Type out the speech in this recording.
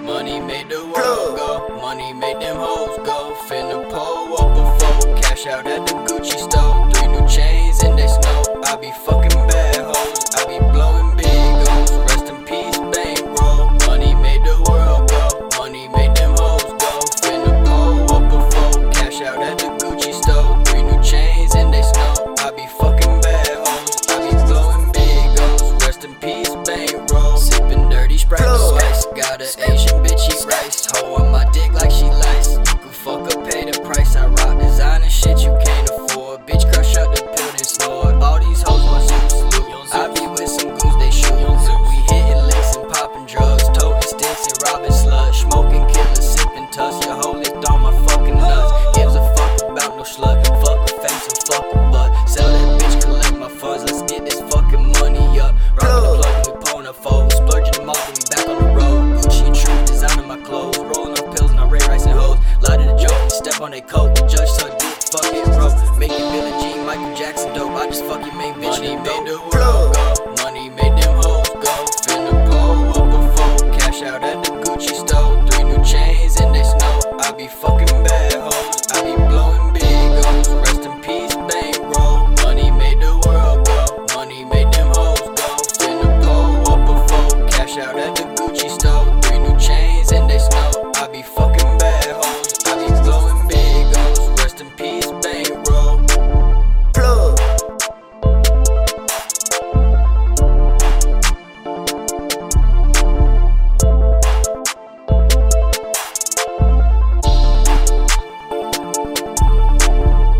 Money made the world go. Money made them hoes go. Finna pull up a fold. Cash out at the Gucci store. Three new chains in they snow. I be fucking Hoe on my dick like she lice. You can fuck up, pay the price. I rock designer shit you can't afford. Bitch, crush up the and snore. All these hoes want salute. I be with some goons, they shoot. We hitting licks and popping drugs. Toting sticks and robbing sluts. Smoking killers, sipping tuss. Your hoe licked on that coke. Judge suck dick, fuck it, bro. Make you Billie Jean, Michael Jackson dope. I just fucking make bitch Money made the world go. Money made them hoes go. Finna pull up a. Cash out at the Gucci store. Three new chains and they snow. I be fucking bad hoes. I be blowing big hoes. Rest in peace, bankroll. Money made the world go. Money made them hoes go. Finna pull up a. Cash out at the Gucci store.